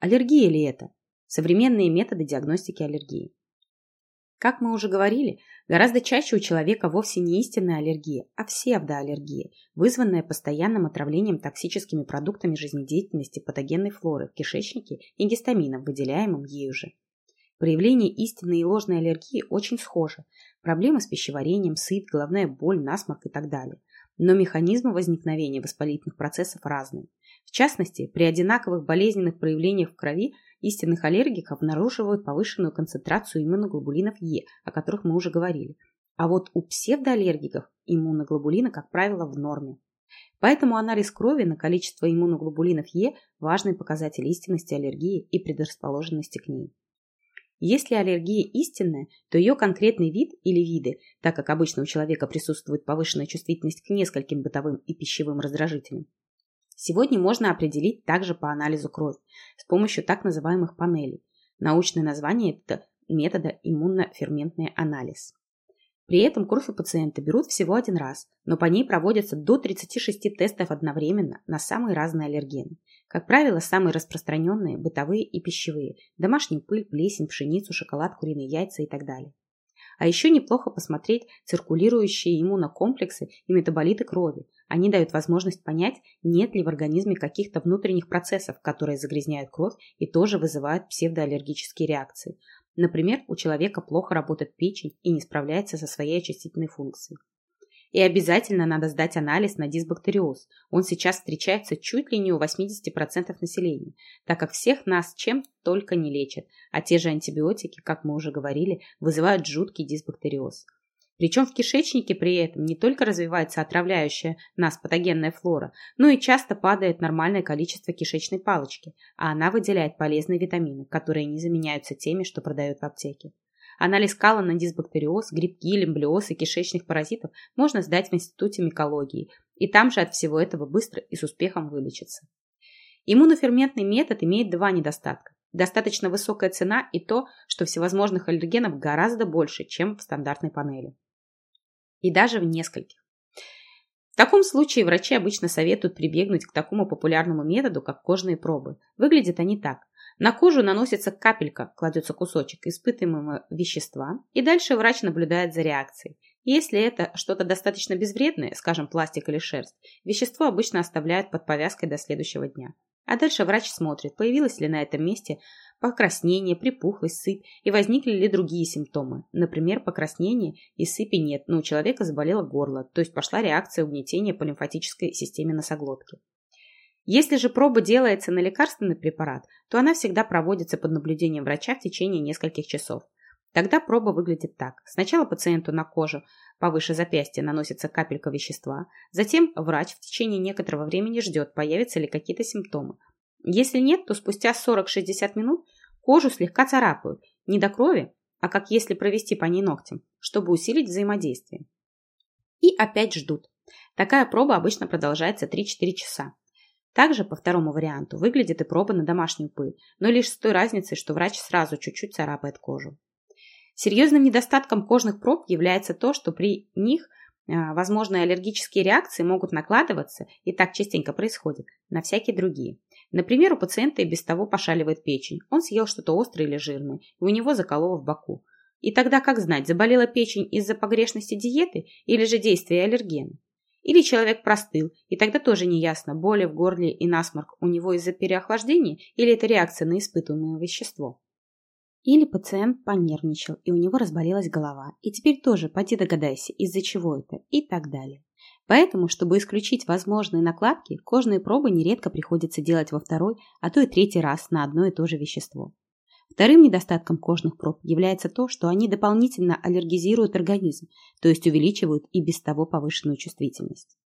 Аллергия ли это? Современные методы диагностики аллергии. Как мы уже говорили, гораздо чаще у человека вовсе не истинная аллергия, а псевдоаллергия, вызванная постоянным отравлением токсическими продуктами жизнедеятельности патогенной флоры в кишечнике и гистамином, выделяемым ею же. Проявление истинной и ложной аллергии очень схожи. Проблемы с пищеварением, сыпь, головная боль, насморк и так далее. Но механизмы возникновения воспалительных процессов разные. В частности, при одинаковых болезненных проявлениях в крови истинных аллергиков обнаруживают повышенную концентрацию иммуноглобулинов Е, о которых мы уже говорили. А вот у псевдоаллергиков иммуноглобулины, как правило, в норме. Поэтому анализ крови на количество иммуноглобулинов Е – важный показатель истинности аллергии и предрасположенности к ней. Если аллергия истинная, то ее конкретный вид или виды, так как обычно у человека присутствует повышенная чувствительность к нескольким бытовым и пищевым раздражителям, сегодня можно определить также по анализу крови с помощью так называемых панелей. Научное название это метода иммуноферментный анализ. При этом кровь у пациента берут всего один раз, но по ней проводятся до 36 тестов одновременно на самые разные аллергены. Как правило, самые распространенные – бытовые и пищевые, домашнюю пыль, плесень, пшеницу, шоколад, куриные яйца и так далее. А еще неплохо посмотреть циркулирующие иммунокомплексы и метаболиты крови. Они дают возможность понять, нет ли в организме каких-то внутренних процессов, которые загрязняют кровь и тоже вызывают псевдоаллергические реакции. Например, у человека плохо работает печень и не справляется со своей очистительной функцией. И обязательно надо сдать анализ на дисбактериоз. Он сейчас встречается чуть ли не у 80% населения, так как всех нас чем только не лечат, а те же антибиотики, как мы уже говорили, вызывают жуткий дисбактериоз. Причем в кишечнике при этом не только развивается отравляющая нас патогенная флора, но и часто падает нормальное количество кишечной палочки, а она выделяет полезные витамины, которые не заменяются теми, что продают в аптеке. Анализ кала на дисбактериоз, грибки, лимблиоз и кишечных паразитов можно сдать в Институте микологии, и там же от всего этого быстро и с успехом вылечиться. Иммуноферментный метод имеет два недостатка. Достаточно высокая цена и то, что всевозможных аллергенов гораздо больше, чем в стандартной панели и даже в нескольких. В таком случае врачи обычно советуют прибегнуть к такому популярному методу, как кожные пробы. Выглядят они так. На кожу наносится капелька, кладется кусочек испытываемого вещества, и дальше врач наблюдает за реакцией. Если это что-то достаточно безвредное, скажем, пластик или шерсть, вещество обычно оставляют под повязкой до следующего дня. А дальше врач смотрит, появилось ли на этом месте покраснение, припухлость, сыпь и возникли ли другие симптомы. Например, покраснение и сыпи нет, но у человека заболело горло, то есть пошла реакция угнетения по лимфатической системе носоглотки. Если же проба делается на лекарственный препарат, то она всегда проводится под наблюдением врача в течение нескольких часов. Тогда проба выглядит так. Сначала пациенту на кожу повыше запястья наносится капелька вещества, затем врач в течение некоторого времени ждет, появятся ли какие-то симптомы. Если нет, то спустя 40-60 минут кожу слегка царапают, не до крови, а как если провести по ней ногтем, чтобы усилить взаимодействие. И опять ждут. Такая проба обычно продолжается 3-4 часа. Также по второму варианту выглядит и проба на домашнюю пыль, но лишь с той разницей, что врач сразу чуть-чуть царапает кожу. Серьезным недостатком кожных проб является то, что при них а, возможные аллергические реакции могут накладываться, и так частенько происходит, на всякие другие. Например, у пациента и без того пошаливает печень. Он съел что-то острое или жирное, и у него закололо в боку. И тогда как знать, заболела печень из-за погрешности диеты или же действия аллергена? Или человек простыл, и тогда тоже неясно, боли в горле и насморк у него из-за переохлаждения или это реакция на испытываемое вещество. Или пациент понервничал, и у него разболелась голова, и теперь тоже поди догадайся, из-за чего это, и так далее. Поэтому, чтобы исключить возможные накладки, кожные пробы нередко приходится делать во второй, а то и третий раз на одно и то же вещество. Вторым недостатком кожных проб является то, что они дополнительно аллергизируют организм, то есть увеличивают и без того повышенную чувствительность.